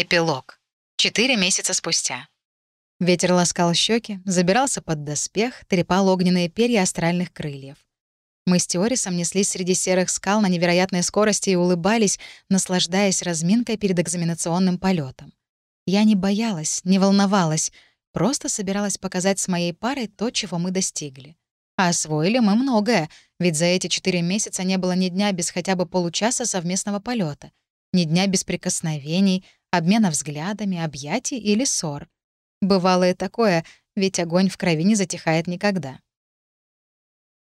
Эпилог. Четыре месяца спустя. Ветер ласкал щеки, забирался под доспех, трепал огненные перья астральных крыльев. Мы с Теорисом неслись среди серых скал на невероятной скорости и улыбались, наслаждаясь разминкой перед экзаменационным полетом. Я не боялась, не волновалась, просто собиралась показать с моей парой то, чего мы достигли. А освоили мы многое, ведь за эти четыре месяца не было ни дня без хотя бы получаса совместного полета, ни дня без прикосновений — обмена взглядами, объятий или ссор. Бывало и такое, ведь огонь в крови не затихает никогда.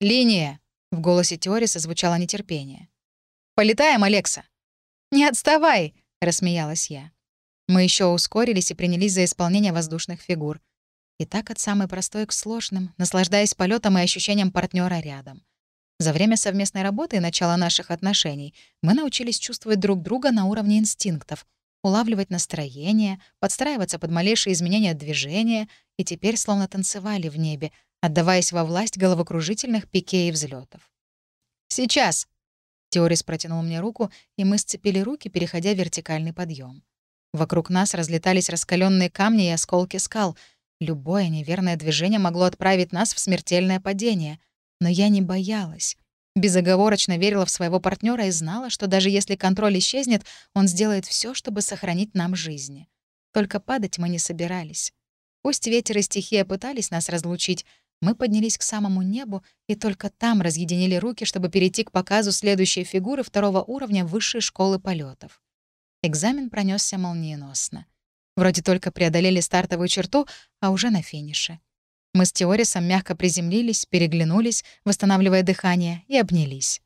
«Линия!» — в голосе Теориса звучало нетерпение. «Полетаем, Алекса!» «Не отставай!» — рассмеялась я. Мы еще ускорились и принялись за исполнение воздушных фигур. И так от самой простой к сложным, наслаждаясь полетом и ощущением партнера рядом. За время совместной работы и начала наших отношений мы научились чувствовать друг друга на уровне инстинктов, улавливать настроение, подстраиваться под малейшие изменения движения, и теперь словно танцевали в небе, отдаваясь во власть головокружительных пике и взлетов. «Сейчас!» Теорис протянул мне руку, и мы сцепили руки, переходя в вертикальный подъем. Вокруг нас разлетались раскаленные камни и осколки скал. Любое неверное движение могло отправить нас в смертельное падение. Но я не боялась. Безоговорочно верила в своего партнера и знала, что даже если контроль исчезнет, он сделает все, чтобы сохранить нам жизни. Только падать мы не собирались. Пусть ветер и стихия пытались нас разлучить, мы поднялись к самому небу и только там разъединили руки, чтобы перейти к показу следующей фигуры второго уровня высшей школы полетов. Экзамен пронесся молниеносно. Вроде только преодолели стартовую черту, а уже на финише. Мы с Теорисом мягко приземлились, переглянулись, восстанавливая дыхание, и обнялись.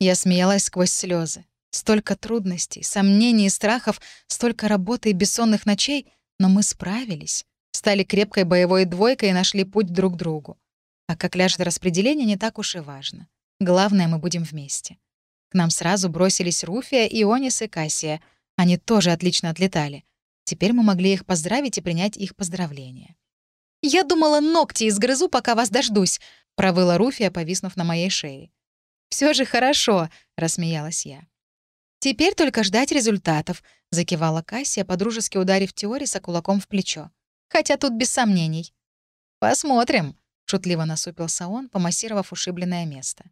Я смеялась сквозь слезы. Столько трудностей, сомнений и страхов, столько работы и бессонных ночей, но мы справились, стали крепкой боевой двойкой и нашли путь друг к другу. А как ляжет распределение, не так уж и важно. Главное, мы будем вместе. К нам сразу бросились Руфия, Ионис и Кассия. Они тоже отлично отлетали. Теперь мы могли их поздравить и принять их поздравления. «Я думала, ногти изгрызу, пока вас дождусь», — провыла Руфия, повиснув на моей шее. Все же хорошо», — рассмеялась я. «Теперь только ждать результатов», — закивала Кассия, подружески ударив Теориса кулаком в плечо. «Хотя тут без сомнений». «Посмотрим», — шутливо насупился он, помассировав ушибленное место.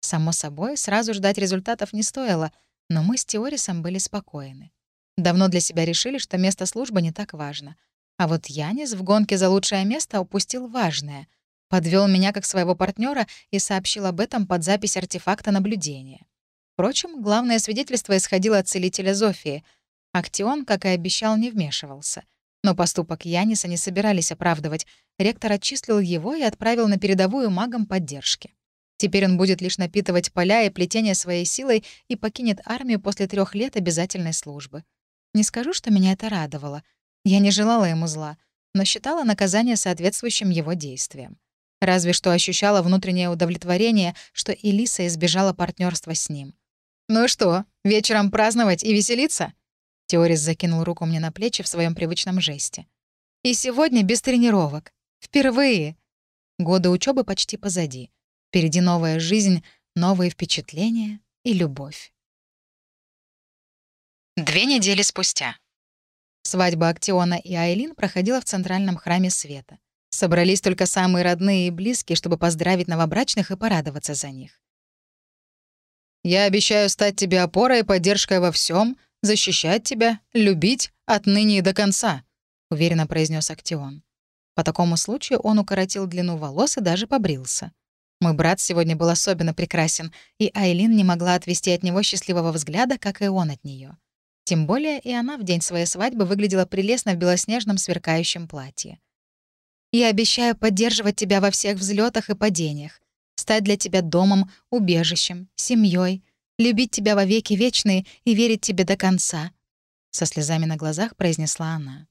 Само собой, сразу ждать результатов не стоило, но мы с Теорисом были спокойны. Давно для себя решили, что место службы не так важно — а вот Янис в гонке за лучшее место упустил важное. Подвел меня как своего партнера и сообщил об этом под запись артефакта наблюдения. Впрочем, главное свидетельство исходило от целителя Зофии. Актион, как и обещал, не вмешивался. Но поступок Яниса не собирались оправдывать. Ректор отчислил его и отправил на передовую магам поддержки. Теперь он будет лишь напитывать поля и плетение своей силой и покинет армию после трех лет обязательной службы. Не скажу, что меня это радовало — я не желала ему зла, но считала наказание соответствующим его действиям. Разве что ощущала внутреннее удовлетворение, что Элиса избежала партнерства с ним. «Ну что, вечером праздновать и веселиться?» Теорис закинул руку мне на плечи в своем привычном жесте. «И сегодня без тренировок. Впервые. Годы учебы почти позади. Впереди новая жизнь, новые впечатления и любовь». Две недели спустя. Свадьба Актиона и Айлин проходила в Центральном храме света. Собрались только самые родные и близкие, чтобы поздравить новобрачных и порадоваться за них. «Я обещаю стать тебе опорой и поддержкой во всем, защищать тебя, любить отныне и до конца», — уверенно произнес Актион. По такому случаю он укоротил длину волос и даже побрился. Мой брат сегодня был особенно прекрасен, и Айлин не могла отвести от него счастливого взгляда, как и он от нее. Тем более и она в день своей свадьбы выглядела прелестно в белоснежном сверкающем платье. «Я обещаю поддерживать тебя во всех взлетах и падениях, стать для тебя домом, убежищем, семьей, любить тебя во веки вечные и верить тебе до конца», — со слезами на глазах произнесла она.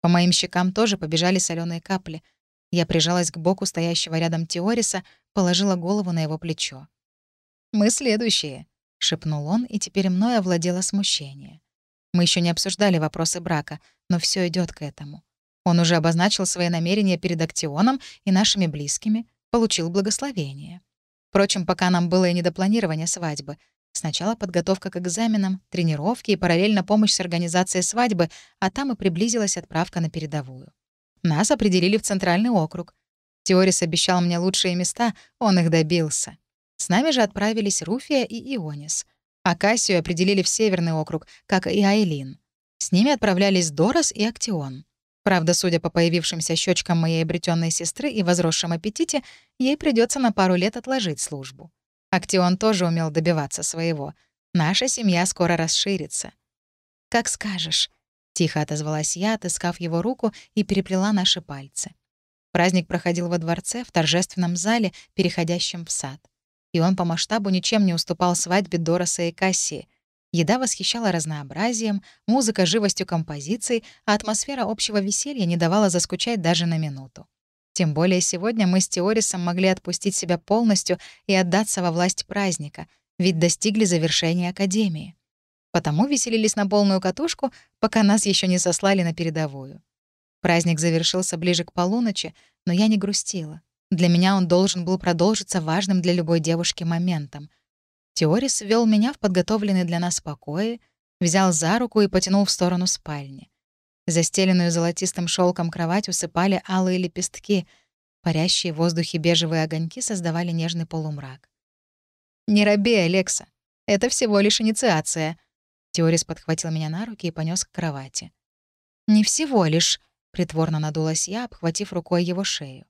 По моим щекам тоже побежали соленые капли. Я прижалась к боку стоящего рядом Теориса, положила голову на его плечо. «Мы следующие», — шепнул он, и теперь мною овладело смущение. Мы еще не обсуждали вопросы брака, но все идет к этому. Он уже обозначил свои намерения перед Актионом и нашими близкими, получил благословение. Впрочем, пока нам было и не до планирования свадьбы. Сначала подготовка к экзаменам, тренировки и параллельно помощь с организацией свадьбы, а там и приблизилась отправка на передовую. Нас определили в Центральный округ. Теорис обещал мне лучшие места, он их добился. С нами же отправились Руфия и Ионис. А Кассию определили в Северный округ, как и Айлин. С ними отправлялись Дорос и Актион. Правда, судя по появившимся щечкам моей обретенной сестры и возросшем аппетите, ей придется на пару лет отложить службу. Актион тоже умел добиваться своего. Наша семья скоро расширится. «Как скажешь», — тихо отозвалась я, отыскав его руку и переплела наши пальцы. Праздник проходил во дворце, в торжественном зале, переходящем в сад. И он по масштабу ничем не уступал свадьбе Дороса и Кассии. Еда восхищала разнообразием, музыка — живостью композиций, а атмосфера общего веселья не давала заскучать даже на минуту. Тем более сегодня мы с Теорисом могли отпустить себя полностью и отдаться во власть праздника, ведь достигли завершения Академии. Потому веселились на полную катушку, пока нас еще не сослали на передовую. Праздник завершился ближе к полуночи, но я не грустила. Для меня он должен был продолжиться важным для любой девушки моментом. Теорис ввел меня в подготовленный для нас покои, взял за руку и потянул в сторону спальни. Застеленную золотистым шелком кровать усыпали алые лепестки. Парящие в воздухе бежевые огоньки создавали нежный полумрак. «Не робей, Алекса. Это всего лишь инициация». Теорис подхватил меня на руки и понес к кровати. «Не всего лишь», — притворно надулась я, обхватив рукой его шею.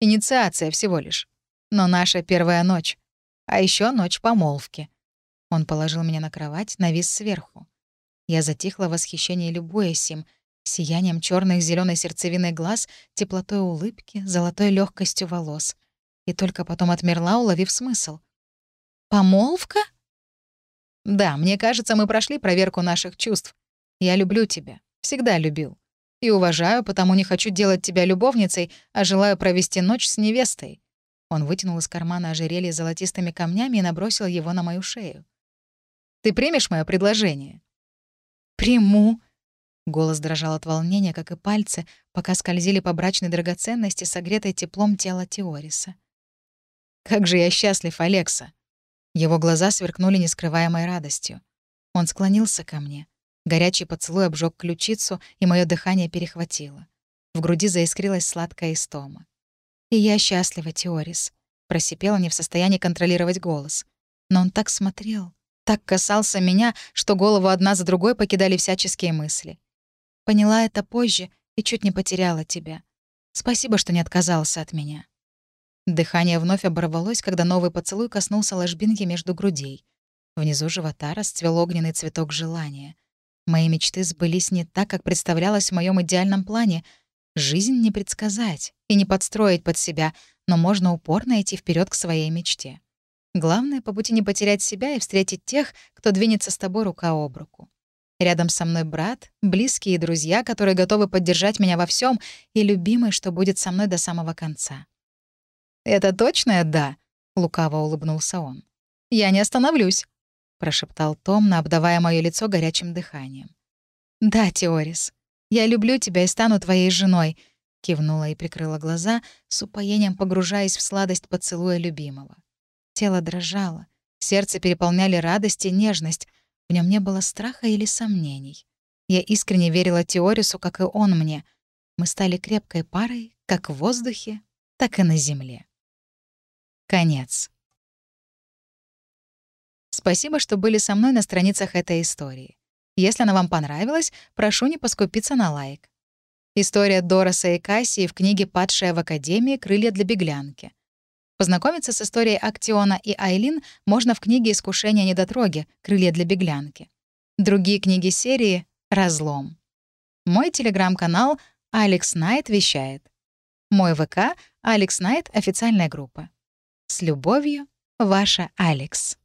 «Инициация всего лишь. Но наша первая ночь. А еще ночь помолвки». Он положил меня на кровать, навис сверху. Я затихла в восхищении, любуясь им, сиянием черных зеленой сердцевины глаз, теплотой улыбки, золотой легкостью волос. И только потом отмерла, уловив смысл. «Помолвка?» «Да, мне кажется, мы прошли проверку наших чувств. Я люблю тебя. Всегда любил. И уважаю, потому не хочу делать тебя любовницей, а желаю провести ночь с невестой». Он вытянул из кармана ожерелье с золотистыми камнями и набросил его на мою шею. «Ты примешь мое предложение?» «Приму». Голос дрожал от волнения, как и пальцы, пока скользили по брачной драгоценности, согретой теплом тела Теориса. «Как же я счастлив, Алекса!» Его глаза сверкнули нескрываемой радостью. Он склонился ко мне. Горячий поцелуй обжег ключицу, и мое дыхание перехватило. В груди заискрилась сладкая истома. «И я счастлива, Теорис», — просипела, не в состоянии контролировать голос. Но он так смотрел, так касался меня, что голову одна за другой покидали всяческие мысли. Поняла это позже и чуть не потеряла тебя. Спасибо, что не отказался от меня. Дыхание вновь оборвалось, когда новый поцелуй коснулся ложбинки между грудей. Внизу живота расцвел огненный цветок желания. Мои мечты сбылись не так, как представлялось в моем идеальном плане. Жизнь не предсказать и не подстроить под себя, но можно упорно идти вперед к своей мечте. Главное, по пути не потерять себя и встретить тех, кто двинется с тобой рука об руку. Рядом со мной брат, близкие и друзья, которые готовы поддержать меня во всем, и любимый, что будет со мной до самого конца. «Это точное «да», — лукаво улыбнулся он. «Я не остановлюсь», — прошептал Томно, обдавая мое лицо горячим дыханием. «Да, Теорис, я люблю тебя и стану твоей женой», — кивнула и прикрыла глаза, с упоением погружаясь в сладость поцелуя любимого. Тело дрожало, сердце переполняли радость и нежность. В нем не было страха или сомнений. Я искренне верила Теорису, как и он мне. Мы стали крепкой парой как в воздухе, так и на земле. Конец. Спасибо, что были со мной на страницах этой истории. Если она вам понравилась, прошу не поскупиться на лайк. История Дороса и Кассии в книге «Падшая в Академии. Крылья для беглянки». Познакомиться с историей Актиона и Айлин можно в книге «Искушение недотроги. Крылья для беглянки». Другие книги серии «Разлом». Мой телеграм-канал «Алекс Найт вещает». Мой ВК «Алекс Найт» — официальная группа. С любовью, ваша Алекс.